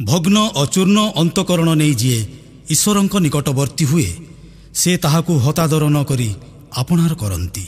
ଭଗ୍ନ ଅଚୂର୍ଣ୍ଣ ଅନ୍ତକରଣ ନେଇ ଯିଏ ଈଶ୍ୱରଙ୍କ ନିକଟବର୍ତ୍ତୀ ହୁଏ ସେ ତାହାକୁ ହତାଦର ନ କରି ଆପଣାର କରନ୍ତି।